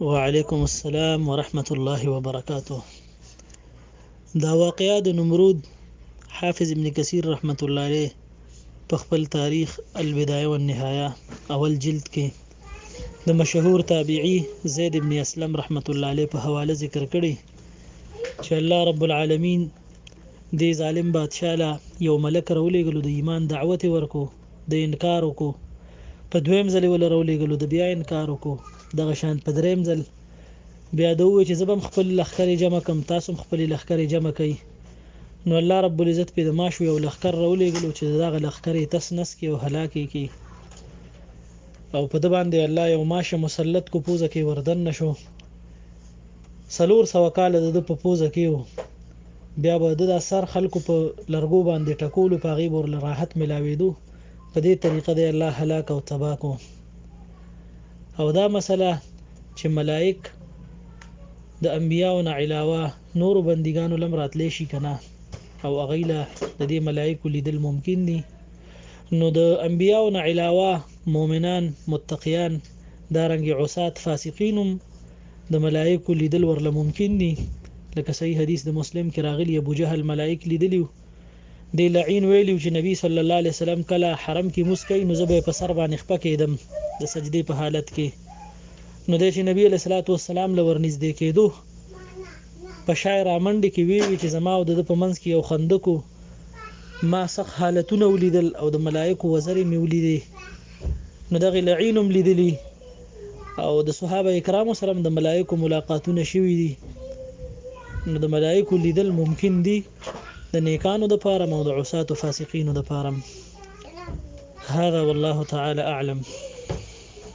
وعلیکم السلام ورحمت الله وبرکاته دا واقعا د نمرود حافظ ابن کثیر رحمت الله علیه په خپل تاریخ البدایه والنهایه اول جلد کې د مشهور تابعی زید ابن اسلم رحمت الله علیه په حواله ذکر کړي چې الله رب العالمین دې ظالم بادشاہ لا یو ملک راولېږلو د ایمان دعوت ورکو د انکار وکړو په دویم ځل ول راولېګلو د بیا انکار وکړو دغه شان په دریم ځل بیا د وې چې زبم خپل لخر جمع کم تاسو خپل لخر جمع کړئ نو الله رب العزت په د ماشو یو لخر راولېګلو چې دغه لخر تس نس کې او هلاکې کې او په د باندې الله یو ماشه مسلط کو پوزه کې وردن نشو سلور سو کال د په پوزه کې بیا به ددا سر خلکو په لرګو باندی ټکولو په هغی به ورله راحت ملاویدو په دی طریقه دی الله هلاک او تباه کو او دا مسله چې ملائک د انبیاو نه علاوه نور بندګانو لم راتلی شي کنه او اغیله د دې ملائکو لیدل ممکن دي نو د انبیاو نه علاوه مؤمنان متقیان دارنګ عصات فاسقینم د ملائکو لیدل ورله ممکن دي لکه صحیح حدیث د مسلم کې راغلی ابو جهل ملائک لیدلیو دی لعین ویلیو چې نبی صلی الله علیه وسلم کله حرم کې مسکی نو زبې په سر باندې خپکېدم د سجدې په حالت کې نو د چې نبی علیه الصلاۃ والسلام لور نږدې کېدو په شای رامنډې کې وی وی چې زما او د په منځ کې یو خندکو ما سخ حالتونه ولیدل او د ملائکو وزرې مې ولیدې نو دغه لعینم لیدلی او د صحابه کرامو سره د ملائکو ملاقاتونه شوي دي نو د ملائکو لیدل ممکن دي د نیکانو د پاره او د عصات او فاسقینو د پاره هذا والله تعالی اعلم